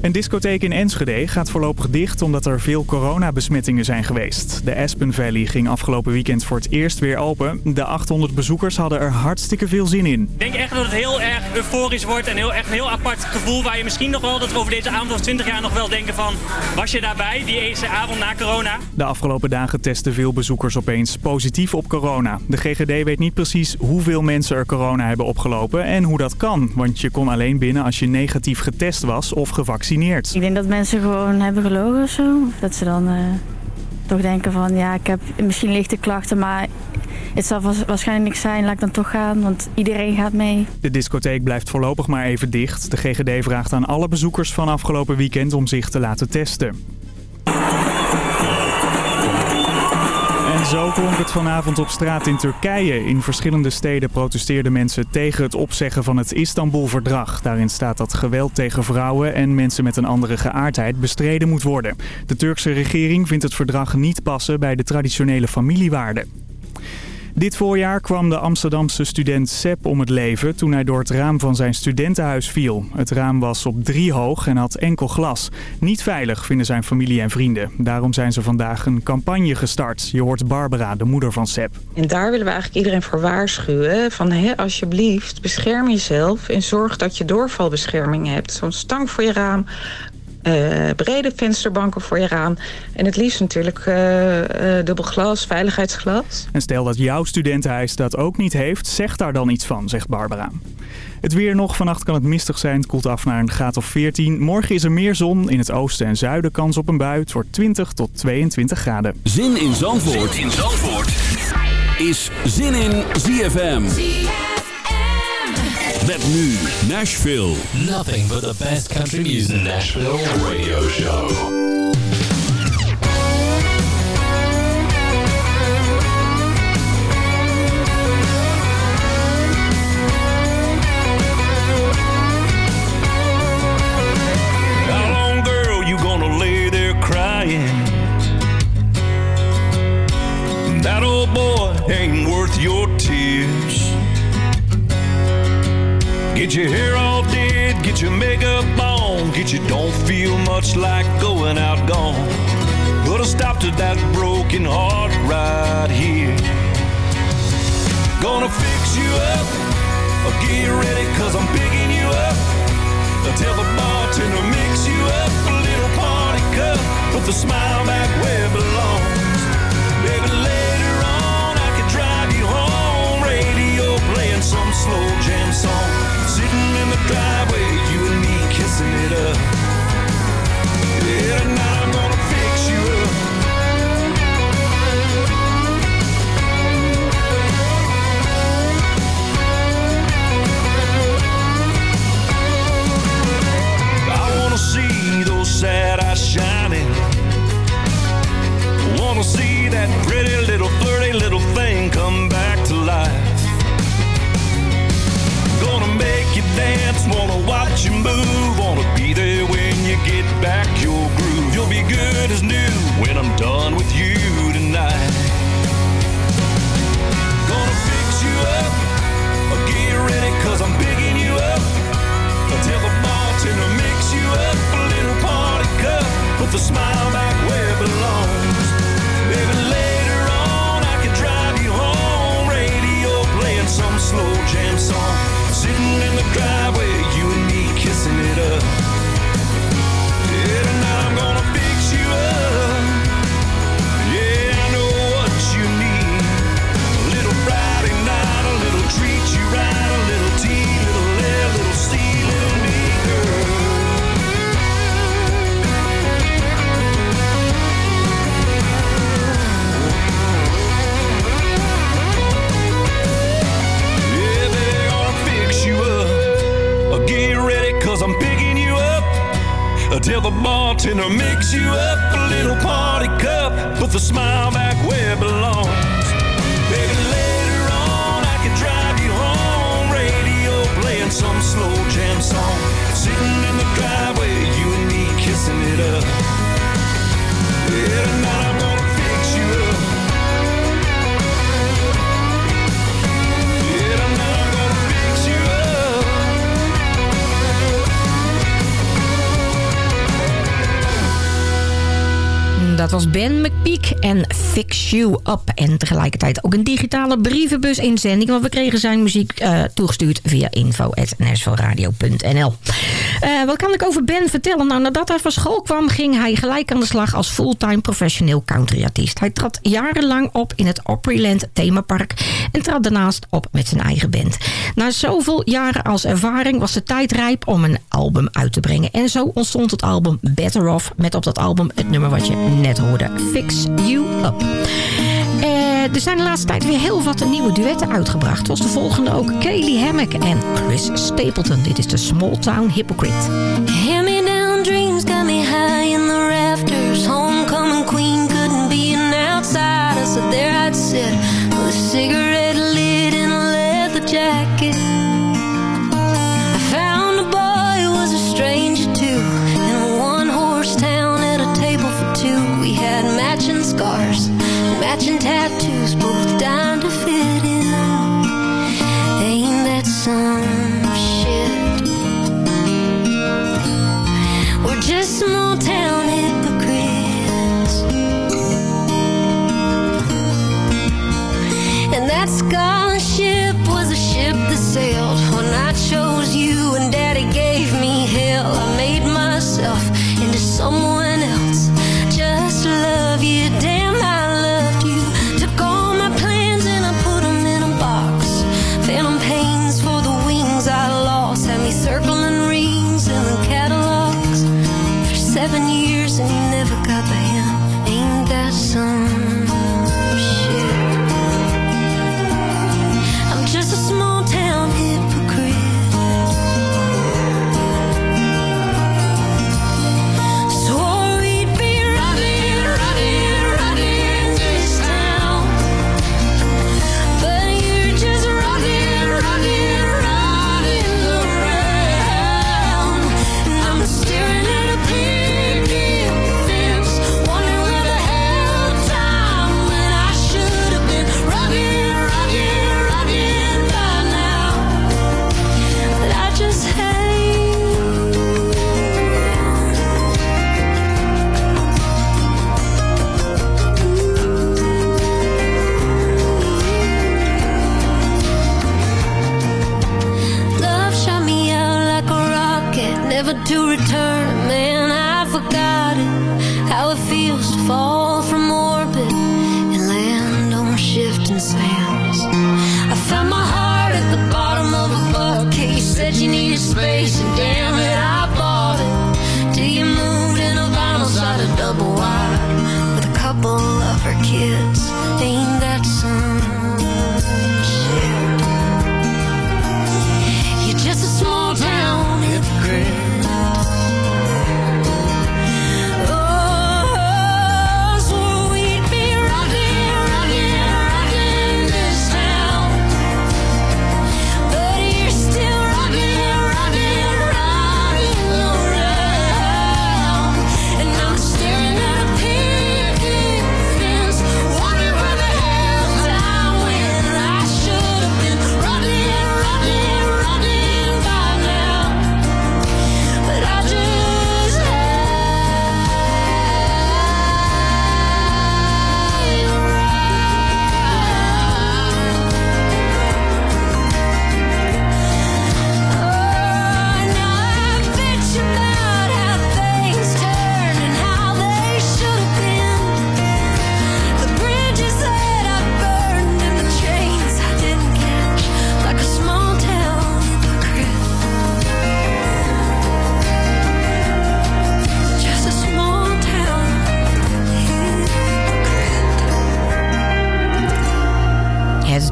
Een discotheek in Enschede gaat voorlopig dicht omdat er veel coronabesmettingen zijn geweest. De Aspen Valley ging afgelopen weekend voor het eerst weer open. De 800 bezoekers hadden er hartstikke veel zin in. Ik denk echt dat het heel erg euforisch wordt en heel, echt een heel apart gevoel... waar je misschien nog wel dat we over deze avond of 20 jaar nog wel denken van... was je daarbij, die eerste avond na corona? De afgelopen dagen testen veel bezoekers opeens positief op corona. De GGD weet niet precies hoeveel mensen er corona hebben opgelopen en hoe dat kan. Want je kon alleen binnen als je negatief getest was of gevaccineerd. Ik denk dat mensen gewoon hebben gelogen of zo. Of dat ze dan uh, toch denken van ja, ik heb misschien lichte klachten, maar het zal waarschijnlijk niks zijn. Laat ik dan toch gaan, want iedereen gaat mee. De discotheek blijft voorlopig maar even dicht. De GGD vraagt aan alle bezoekers van afgelopen weekend om zich te laten testen. Zo klonk het vanavond op straat in Turkije. In verschillende steden protesteerden mensen tegen het opzeggen van het Istanbul-verdrag. Daarin staat dat geweld tegen vrouwen en mensen met een andere geaardheid bestreden moet worden. De Turkse regering vindt het verdrag niet passen bij de traditionele familiewaarden. Dit voorjaar kwam de Amsterdamse student Sepp om het leven toen hij door het raam van zijn studentenhuis viel. Het raam was op drie hoog en had enkel glas. Niet veilig vinden zijn familie en vrienden. Daarom zijn ze vandaag een campagne gestart. Je hoort Barbara, de moeder van Sepp. En daar willen we eigenlijk iedereen voor waarschuwen. Van alsjeblieft, bescherm jezelf en zorg dat je doorvalbescherming hebt. Zo'n stang voor je raam, brede vensterbanken voor je raam. En het liefst natuurlijk uh, uh, dubbel glas, veiligheidsglas. En stel dat jouw studentenhuis dat ook niet heeft, zeg daar dan iets van, zegt Barbara. Het weer nog. Vannacht kan het mistig zijn. Het koelt af naar een graad of 14. Morgen is er meer zon. In het oosten en zuiden kans op een bui. Het wordt 20 tot 22 graden. Zin in Zandvoort, zin in Zandvoort. is Zin in ZFM. Met nu Nashville. Nothing but the best country music. Nashville Radio Show. How Get your hair all did, get your makeup on, get you don't feel much like going out gone. Put a stop to that broken heart right here. Gonna fix you up, get ready cause I'm picking you up. Tell the bartender mix you up a little party cup, put the smile back where it belongs. Baby, playing some slow jam song. Sitting in the driveway, you and me kissing it up. Yeah, tonight I'm gonna fix you up. I wanna see those sad eyes shining. Wanna see that pretty little flirty little dance, wanna watch you move, wanna be there when you get back your groove. You'll be good as new when I'm done with you tegelijkertijd ook een digitale brievenbus inzending. Want we kregen zijn muziek eh, toegestuurd via info.nashvilleradio.nl eh, Wat kan ik over Ben vertellen? Nou, nadat hij van school kwam ging hij gelijk aan de slag als fulltime professioneel countryartiest. Hij trad jarenlang op in het Opryland themapark en trad daarnaast op met zijn eigen band. Na zoveel jaren als ervaring was de tijd rijp om een album uit te brengen. En zo ontstond het album Better Off met op dat album het nummer wat je net hoorde, Fix You Up. Eh, er zijn de laatste tijd weer heel wat nieuwe duetten uitgebracht. Zoals de volgende ook Kaylee Hammack en Chris Stapleton. Dit is de Small Town Hypocrite.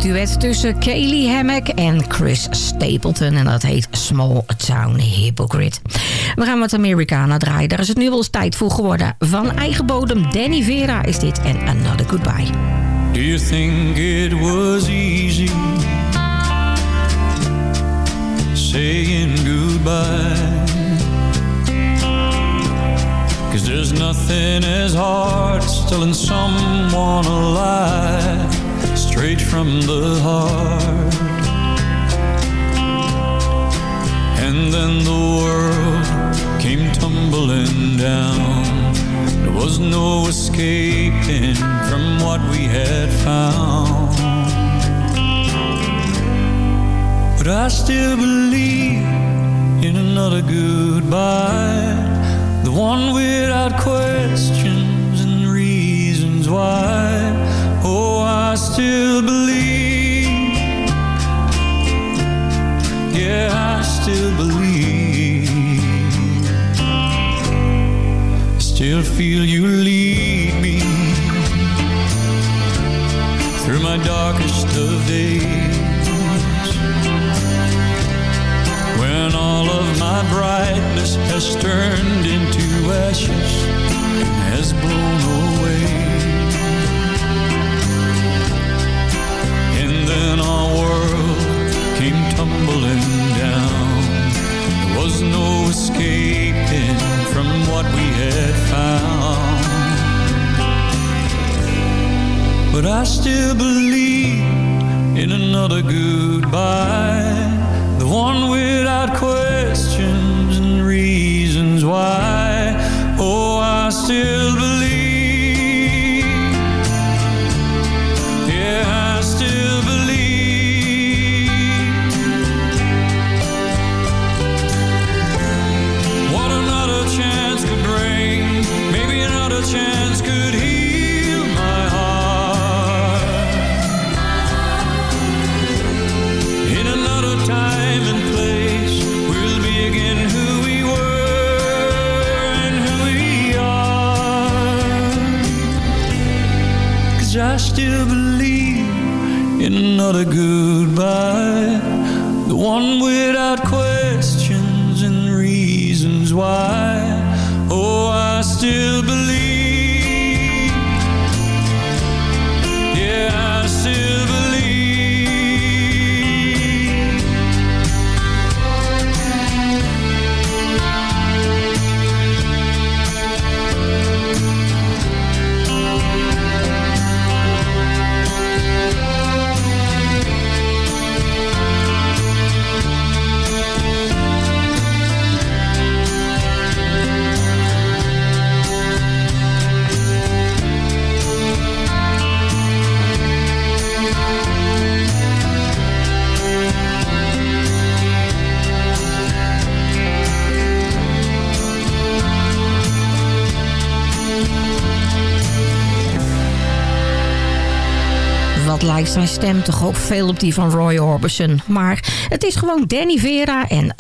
duet tussen Kaylee Hammack en Chris Stapleton. En dat heet Small Town Hypocrite. We gaan wat Americana draaien. Daar is het nu wel eens tijd voor geworden. Van eigen bodem Danny Vera is dit en Another Goodbye. Do you think it was easy Saying goodbye Cause there's nothing as hard as telling someone alive. straight from the heart. And then the world came tumbling down. There was no escaping from what we had found. But I still believe in another goodbye. The one without questions and reasons why I still believe. Yeah, I still believe. Still feel you lead me through my darkest of days. When all of my brightness has turned into ashes and has blown no escaping from what we had found. But I still believe in another goodbye. In another goodbye. The one without questions zijn stem toch ook veel op die van Roy Orbison. Maar het is gewoon Danny Vera en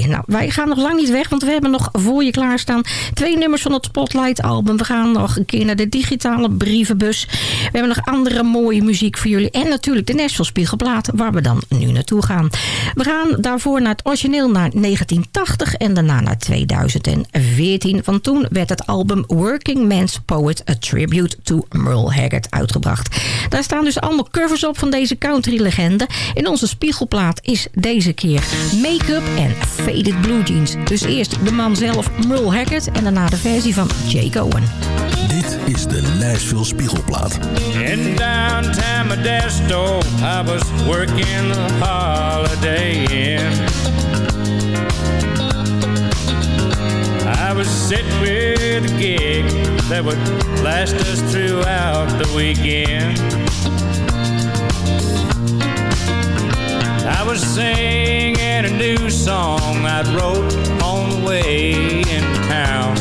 Nou, wij gaan nog lang niet weg, want we hebben nog voor je klaarstaan... twee nummers van het Spotlight-album. We gaan nog een keer naar de digitale brievenbus. We hebben nog andere mooie muziek voor jullie. En natuurlijk de Nashville Spiegelplaat, waar we dan nu naartoe gaan. We gaan daarvoor naar het origineel naar 1980 en daarna naar 2014. Want toen werd het album Working Man's Poet... A Tribute to Merle Haggard uitgebracht. Daar staan dus allemaal covers op van deze country-legende. In onze spiegelplaat is deze keer Make-up en Faded Blue Jeans. Dus eerst de man zelf, Merle Haggard... en daarna de versie van Jake Owen. Dit is de Nashville Spiegelplaat. In downtown Modesto, I was working the Holiday Inn. I was sitting with a gig that would last us throughout the weekend. I was singing a new song I wrote on the way in town.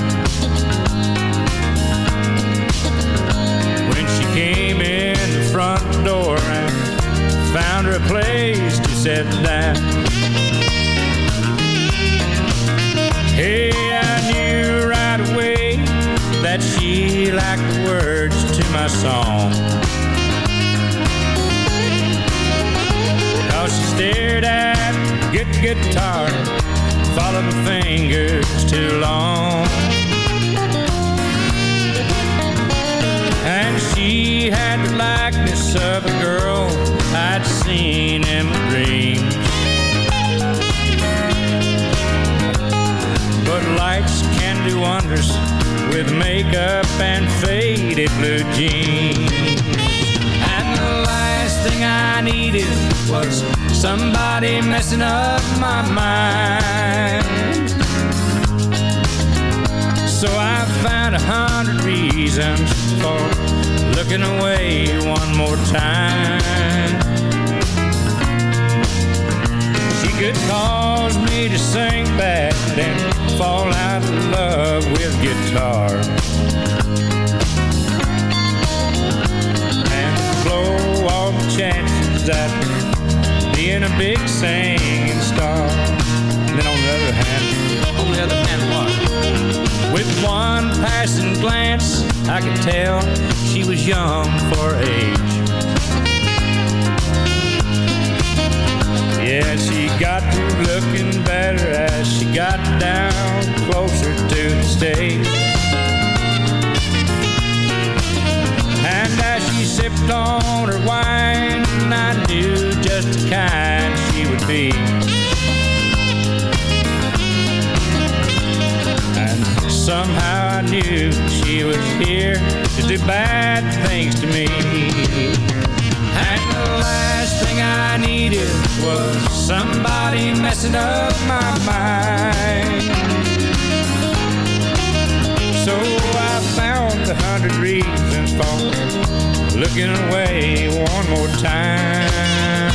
When she came in the front door and found her a place to sit down. Hey, I knew right away that she liked the words to my song. She stared at the good guitar, followed my fingers too long. And she had the likeness of a girl I'd seen in my dreams. But lights can do wonders with makeup and faded blue jeans. Thing I needed was somebody messing up my mind. So I found a hundred reasons for looking away one more time. She could cause me to sing back, and fall out of love with guitar. Chances at being a big singing star. And then on the other hand, on the other hand, what? With one passing glance, I could tell she was young for age. Yeah, she got to looking better as she got down closer to the stage. Sipped on her wine, I knew just the kind she would be. And somehow I knew she was here to do bad things to me. And the last thing I needed was somebody messing up my mind. So a hundred reasons for looking away one more time.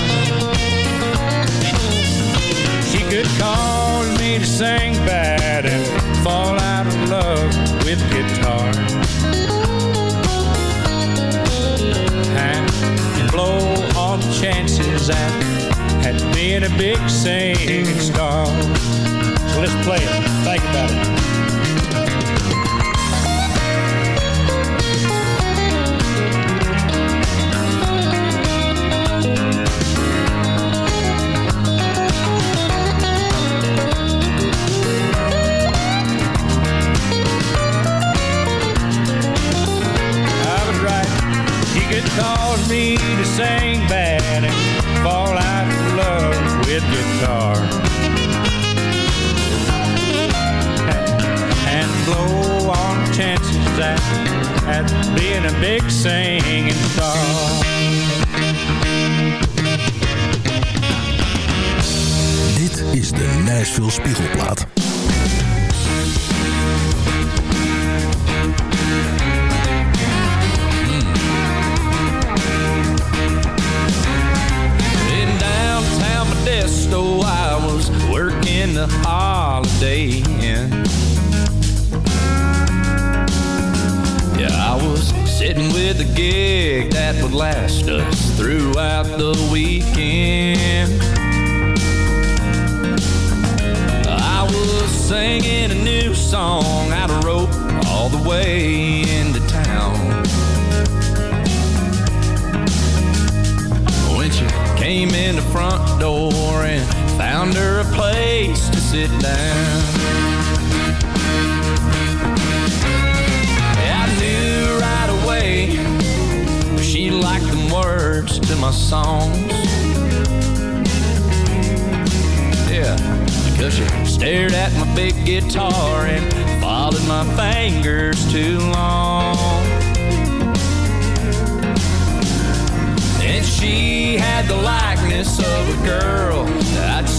She could cause me to sing bad and fall out of love with guitar. Blow all chances at, at being a big singing star. So let's play it. Think about it.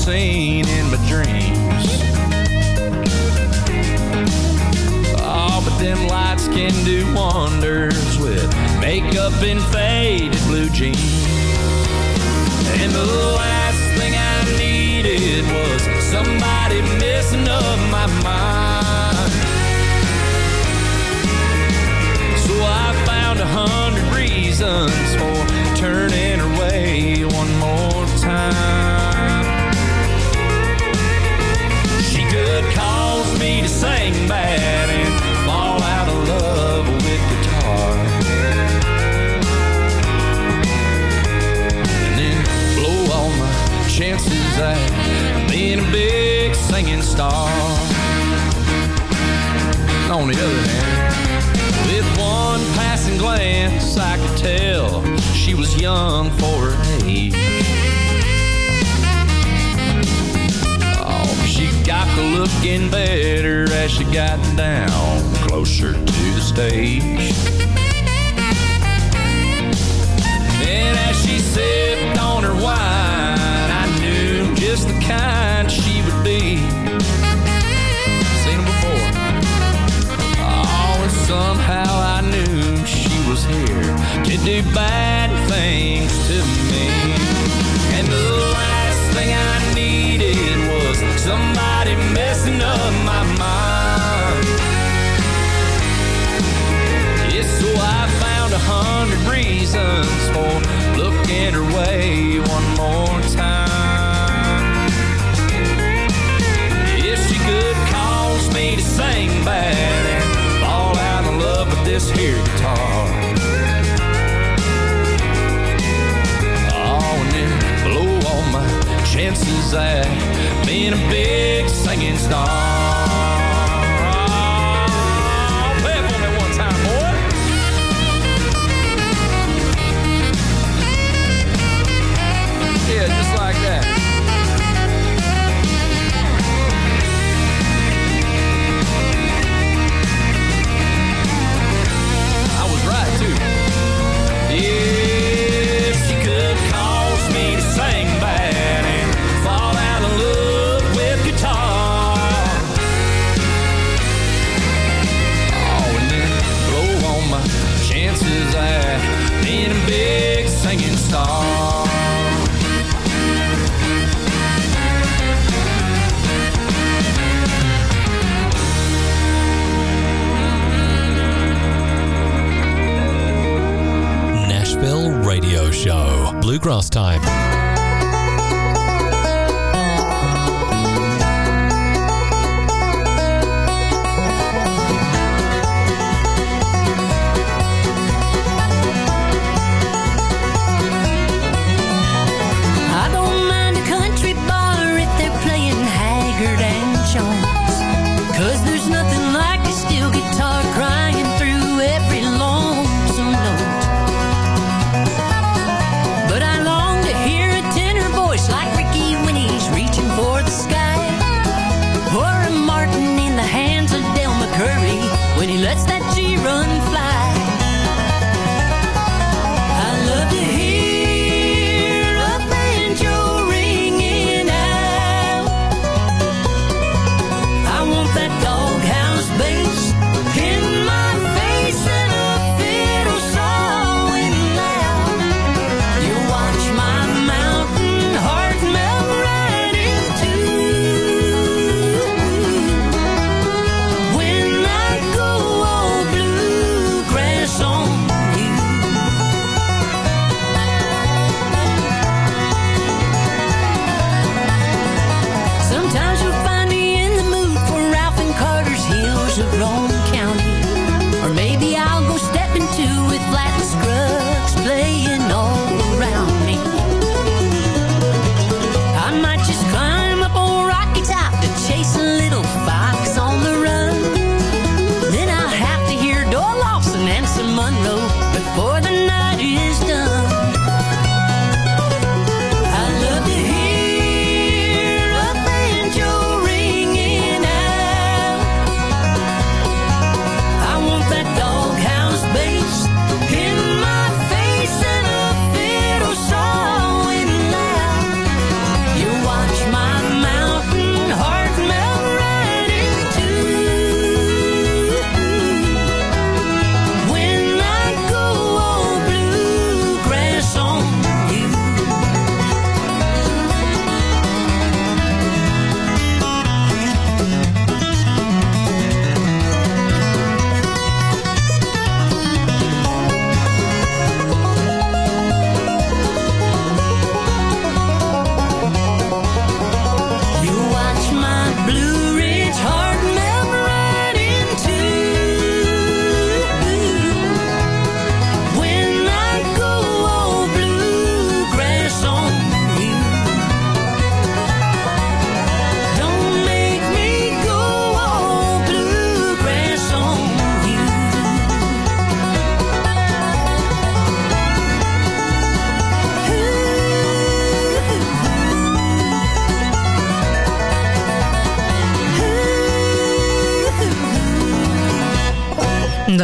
Seen in my dreams. Oh, but them lights can do wonders with makeup and faded blue jeans. And the last thing I needed was somebody messing up my mind. So I found a hundred reasons for turning away one more time. Sing bad and fall out of love with guitar. And then blow all my chances at being a big singing star. On the other hand, with one passing glance, I could tell she was young for her age. got looking better as she got down closer to the stage. Then as she sipped on her wine, I knew just the kind she would be. Seen her before. Oh, and somehow I knew she was here to do bad things to me. messing up my mind. Yeah, so I found a hundred reasons for looking her way one more time. Yeah, she could cause me to sing bad and fall out of love with this here guitar. chances at being a big star.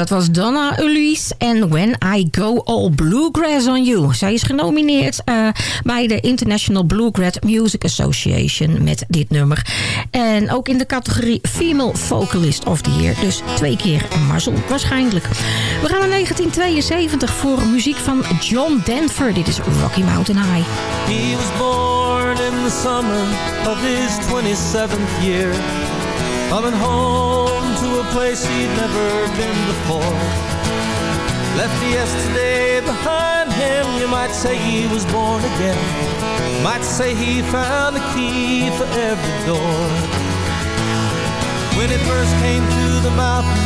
dat was Donna Ulise en When I Go All Bluegrass On You. Zij is genomineerd eh, bij de International Bluegrass Music Association met dit nummer. En ook in de categorie Female Vocalist of the Year. Dus twee keer mazzel waarschijnlijk. We gaan naar 1972 voor muziek van John Denver. Dit is Rocky Mountain High. He was born in the summer of his 27th year. Coming home a place he'd never been before. Left yesterday behind him, you might say he was born again. Might say he found the key for every door. When he first came to the mountains,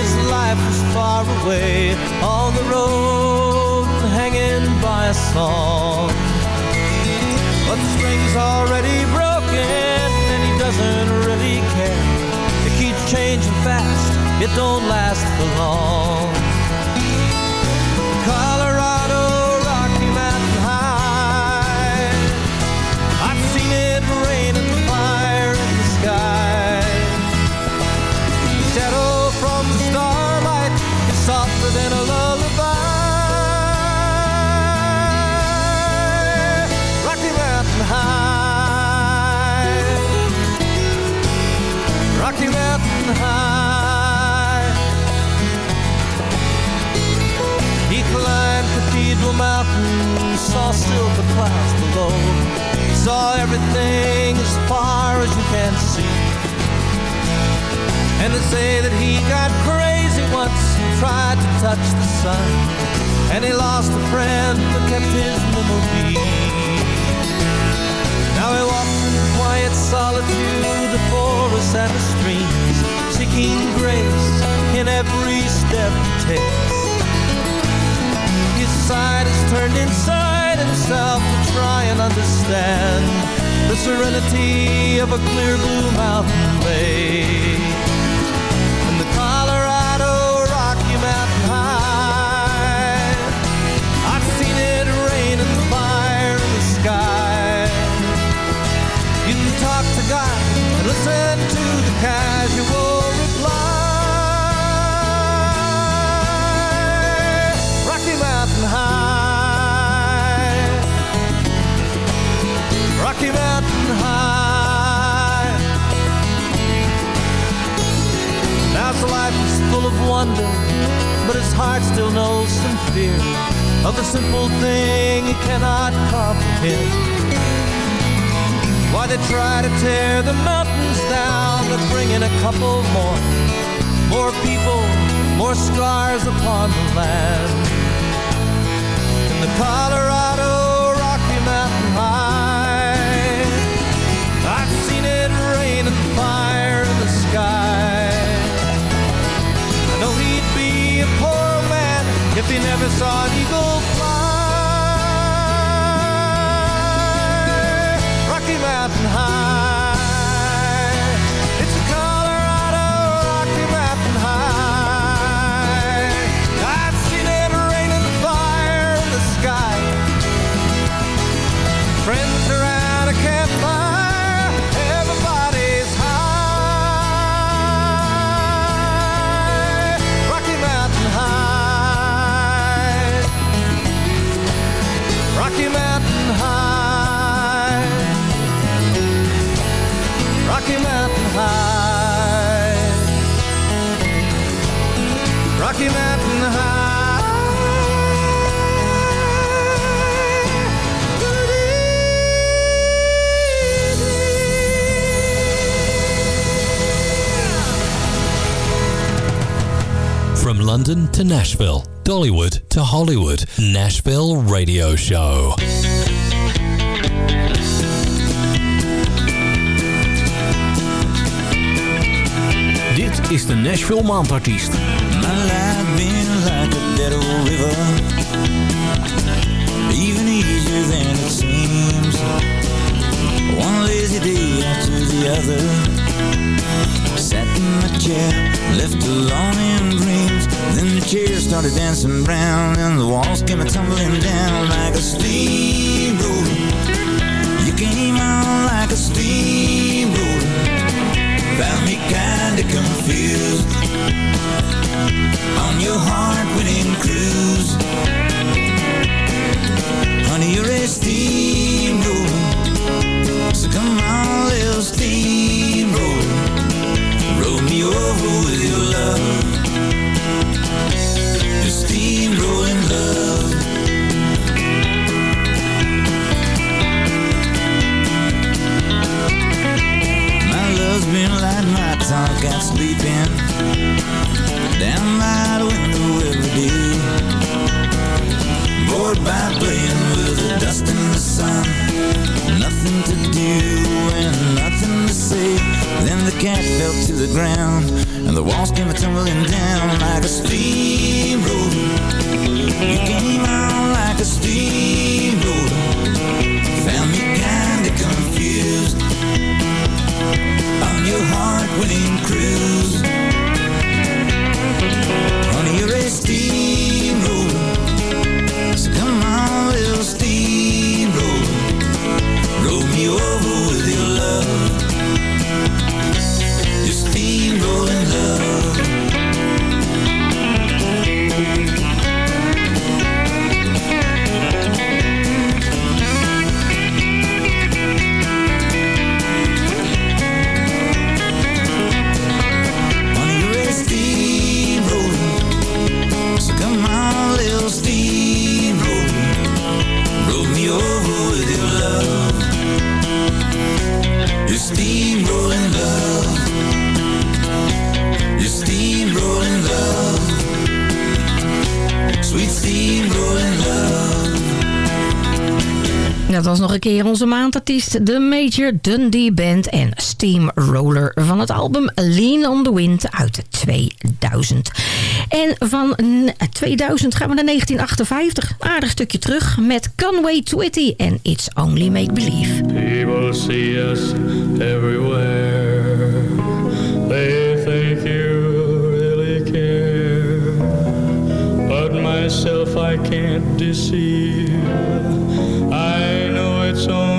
his life was far away. On the road, hanging by a song. But the string's already broken, and he doesn't changing fast, it don't last for long. Say that he got crazy once and tried to touch the sun, and he lost a friend but kept his memory. Now he walks in quiet solitude, the forests and the streams, seeking grace in every step he takes. His side is turned inside himself to try and understand the serenity of a clear blue mountain lake. Full of wonder, but his heart still knows some fear of the simple thing he cannot comprehend. Why they try to tear the mountains down to bring in a couple more, more people, more scars upon the land. In the Colorado Rocky Mountain High, I've seen it rain and fire in the sky. If never saw an eagle London to Nashville, Dollywood to Hollywood, Nashville Radio Show. Dit is de Nashville Maandartiest. My life been like a dead old river Even easier than it seems One lazy day after the other Sat in my chair, left alone in dreams. Then the chair started dancing round And the walls came a-tumbling down like a steamroller You came on like a steamroller Found me kinda confused. On your heart-winning cruise Honey, you're a steamroller onze maandartiest de Major Dundee Band en Steamroller van het album Lean on the Wind uit 2000. En van 2000 eh, gaan we naar 1958, aardig stukje terug, met Conway Twitty en It's Only Make Believe. People see us everywhere, they think you really care, but myself I can't deceive. so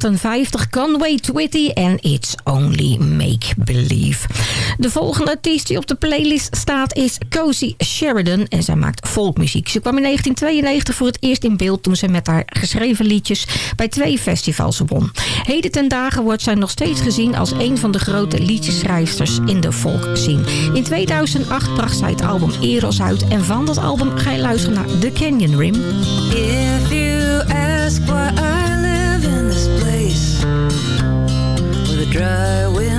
1958 Conway Twitty en It's Only Make Believe. De volgende artiest die op de playlist staat is Cozy Sheridan en zij maakt folkmuziek. Ze kwam in 1992 voor het eerst in beeld toen ze met haar geschreven liedjes bij twee festivals won. Heden ten dagen wordt zij nog steeds gezien als een van de grote liedjeschrijvers in de folkscene. In 2008 bracht zij het album Eros uit en van dat album ga je luisteren naar The Canyon Rim. If you ask I live dry wind.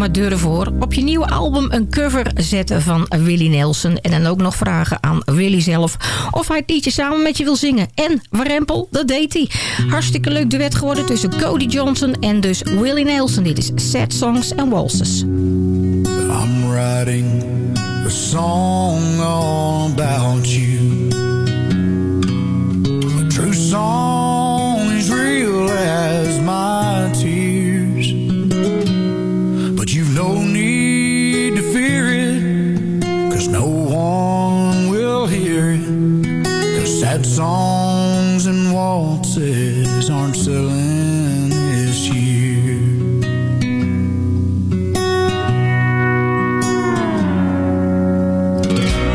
Maar durven voor. Op je nieuwe album een cover zetten van Willie Nelson. En dan ook nog vragen aan Willie zelf of hij het liedje samen met je wil zingen. En Warempel, dat deed hij. Hartstikke leuk duet geworden tussen Cody Johnson en dus Willie Nelson. Dit is Sad Songs and Waltzes. I'm writing a song about you. Songs and waltzes aren't selling this year.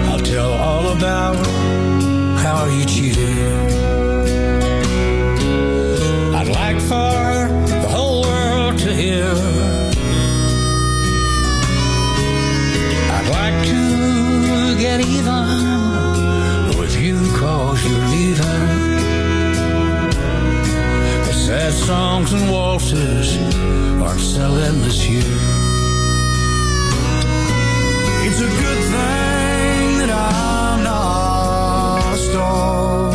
I'll tell all about how you cheated. Songs and waltzes aren't selling this year. It's a good thing that I'm not a star.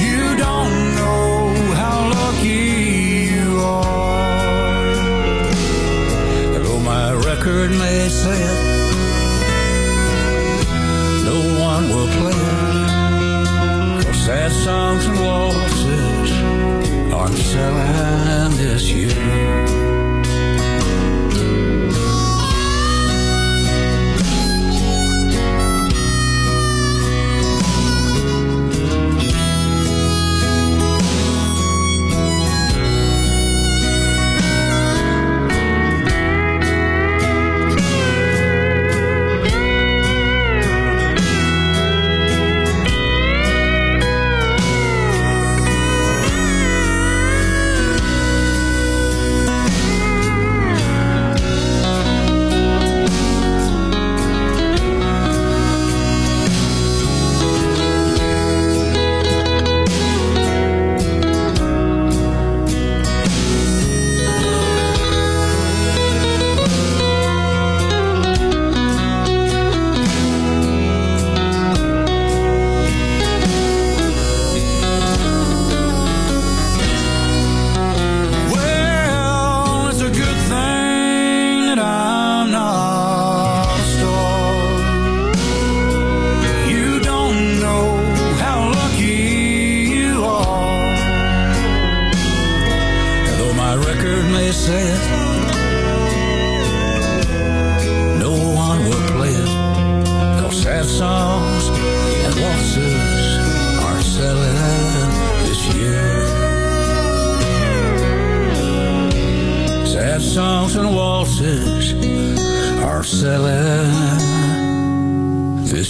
You don't know how lucky you are. Though my record may say it, no one will play it. 'Cause sad songs and waltzes aren't selling this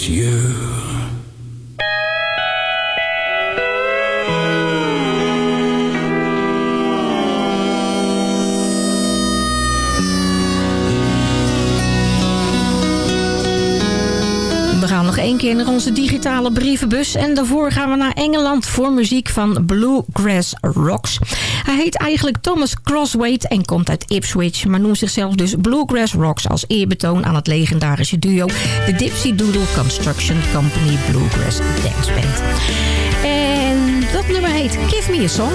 We gaan nog één keer naar onze digitale brievenbus. En daarvoor gaan we naar Engeland voor muziek van Bluegrass Rocks. Hij heet eigenlijk Thomas Crosswaite en komt uit Ipswich. Maar noemt zichzelf dus Bluegrass Rocks als eerbetoon aan het legendarische duo... de Dipsy Doodle Construction Company Bluegrass Dance Band. En dat nummer heet Give Me A Song.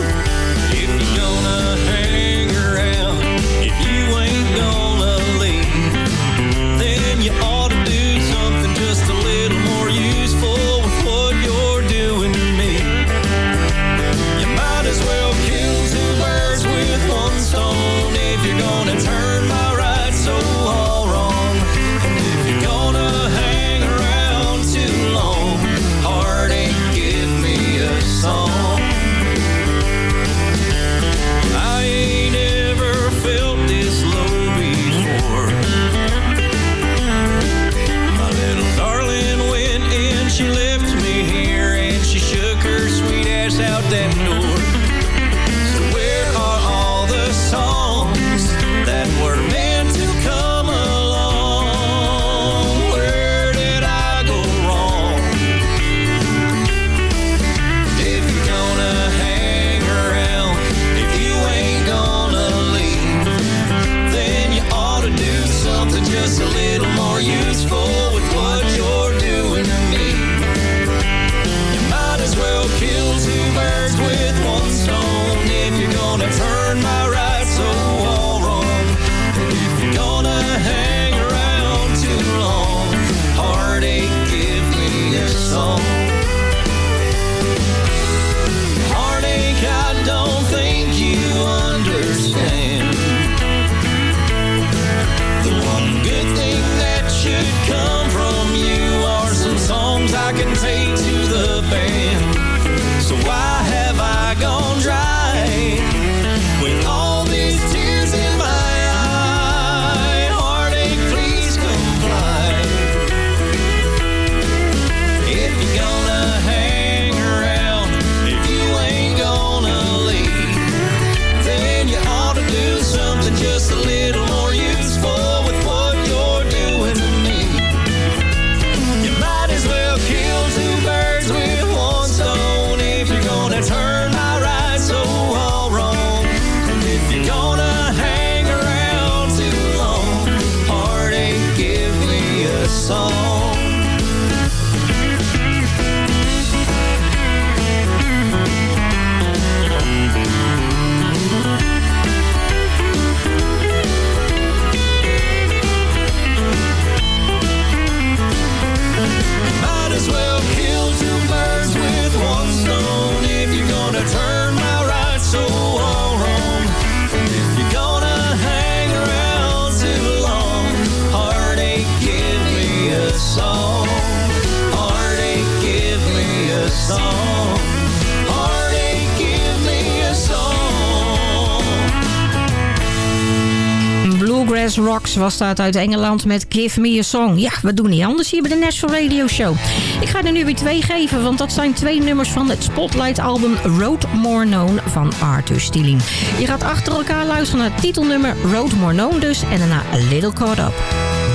Jazz Rocks was dat uit Engeland met Give Me a Song. Ja, we doen niet anders hier bij de Nashville Radio Show. Ik ga er nu weer twee geven, want dat zijn twee nummers van het Spotlight album Road More Known van Arthur Steeling. Je gaat achter elkaar luisteren naar het titelnummer Road More Known dus en daarna A Little Caught Up.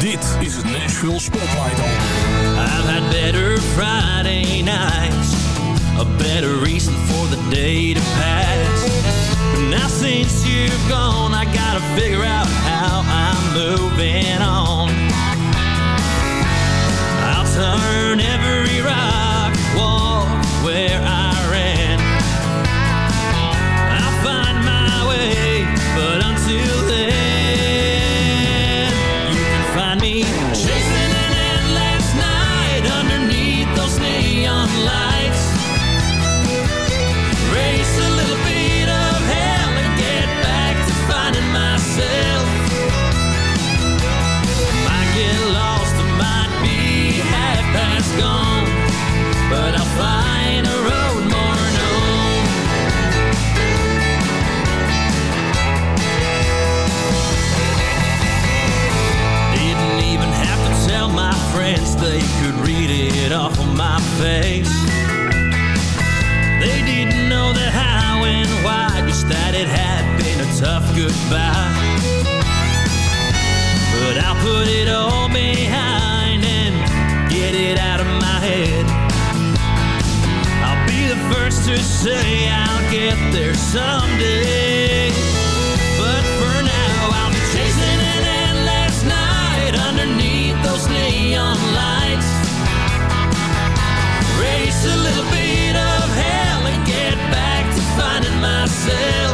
Dit is het Nashville Spotlight album. I've had better Friday nights, a better reason for the day to pass. Now since you're gone, I gotta figure out how I'm moving on. I'll turn every rock wall where I ran. I'll find my way, but until then, they could read it off of my face. They didn't know the how and why, just that it had been a tough goodbye. But I'll put it all behind and get it out of my head. I'll be the first to say I'll get there someday. But for now, I'll be chasing an endless night underneath those neon lights. Race a little beat of hell and get back to finding myself.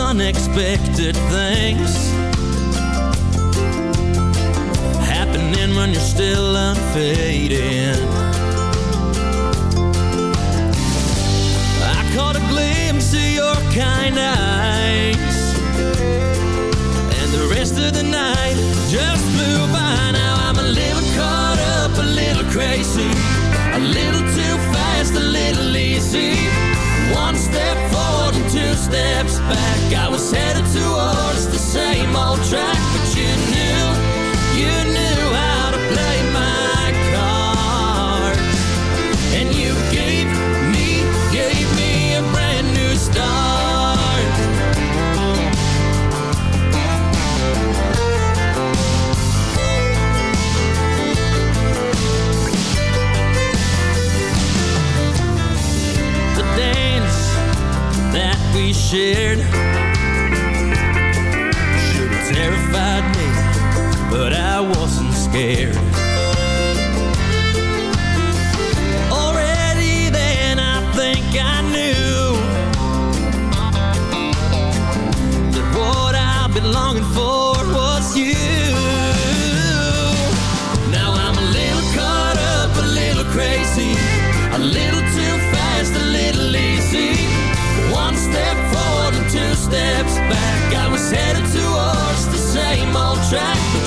Unexpected things happening when you're still unfading. I caught a glimpse of your kind eyes And the rest of the night just flew by Now I'm a little caught up, a little crazy A little too fast, a little easy One step forward steps back. I was headed towards the same old track we shared. Sure terrified me, but I wasn't scared. Already then I think I knew track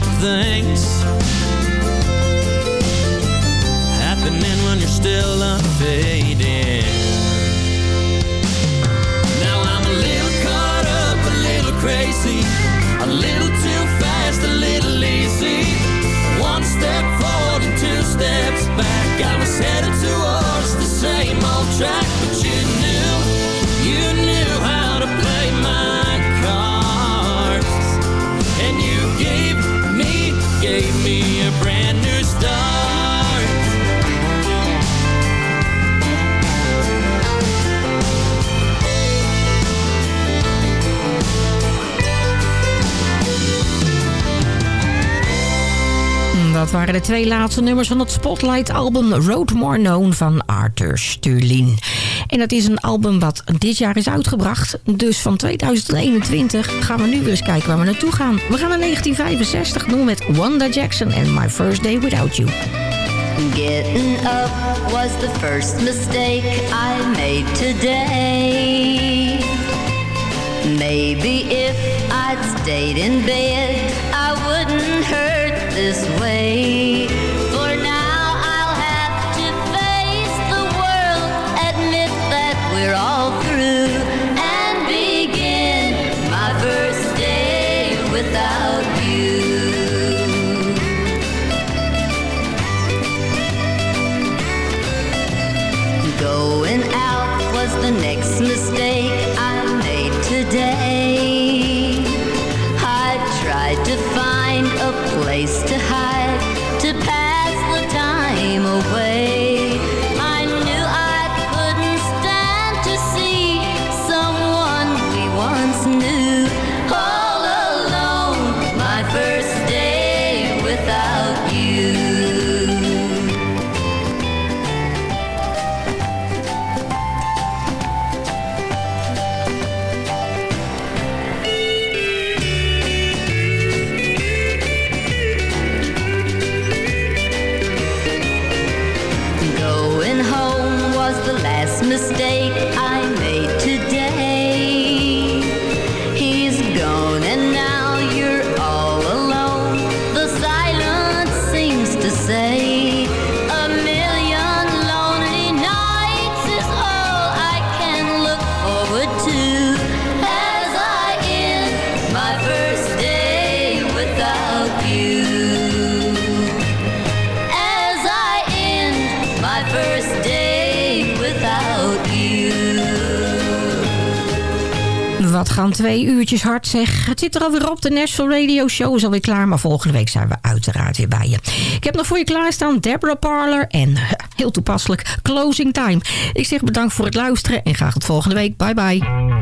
good things. de twee laatste nummers van het Spotlight-album Road More Known van Arthur Sturlin. En dat is een album wat dit jaar is uitgebracht. Dus van 2021 gaan we nu weer eens kijken waar we naartoe gaan. We gaan naar 1965 doen met Wanda Jackson en My First Day Without You. Getting up was the first mistake I made today. Maybe if I'd stayed in bed, I wouldn't hurt. we're all hard zeg. Het zit er alweer op. De National Radio Show is alweer klaar. Maar volgende week zijn we uiteraard weer bij je. Ik heb nog voor je klaarstaan Deborah Parler. En eh, heel toepasselijk Closing Time. Ik zeg bedankt voor het luisteren. En graag tot volgende week. Bye bye.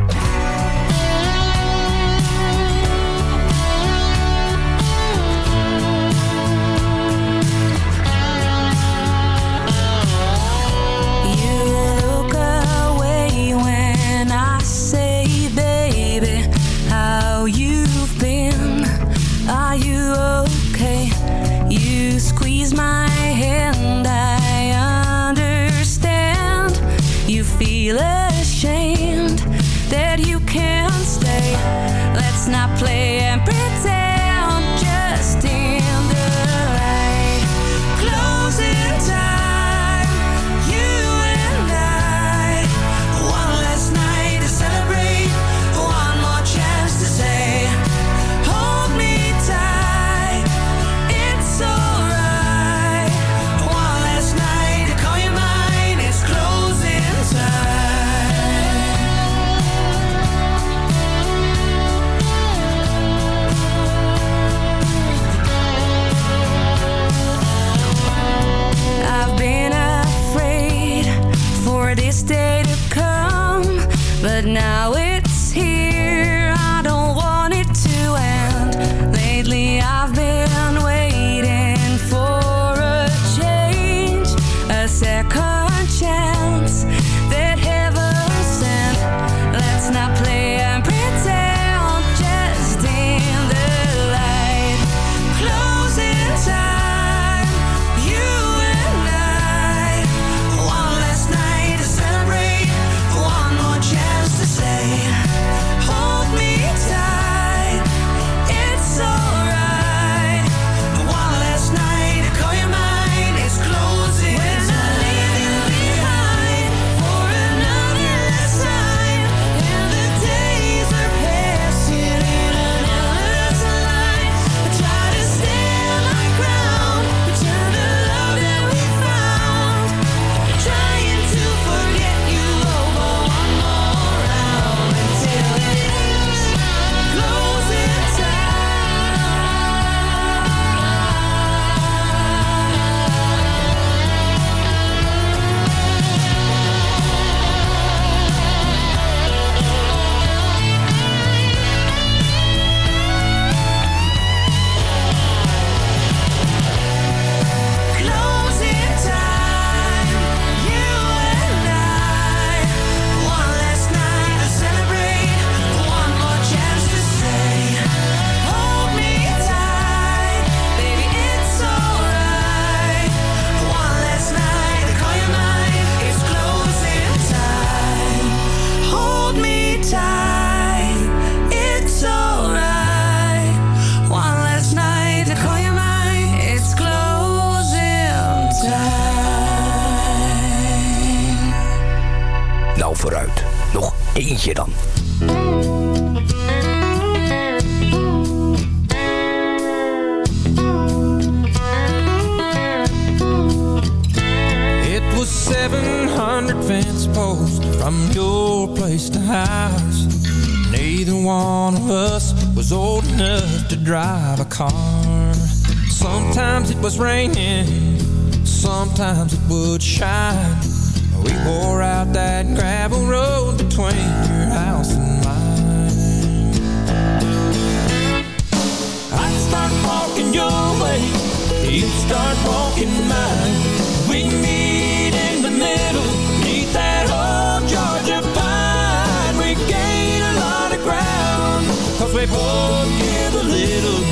We both give a little.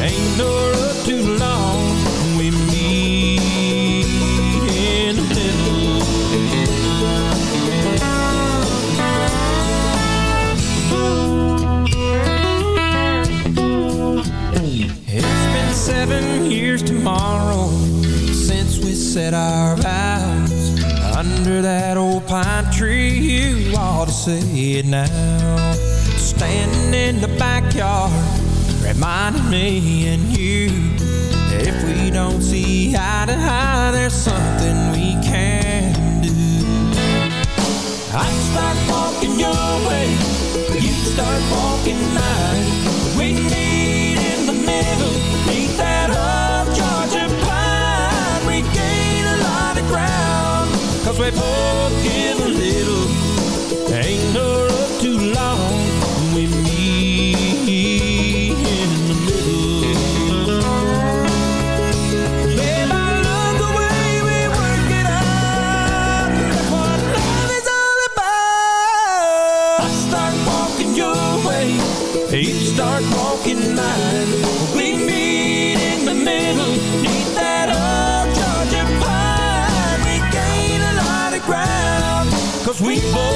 Ain't no road too long, we meet in the middle. It's been seven years tomorrow since we set our vows under that old pine tree. You ought to see it now, standing in the backyard, reminding me and you that if we don't see eye to eye, there's something we can do. I'd start walking your way, you'd start walking mine. We meet in the middle, meet that old Georgia pine. We gain a lot of ground, cause we both give a little. Ain't no road too long, we meet in the middle. Babe, I love the way we work it out. What love is all about. I start walking your way, you start walking mine. We meet in the middle, neath that old Georgia pine. We gain a lot of ground, cause we both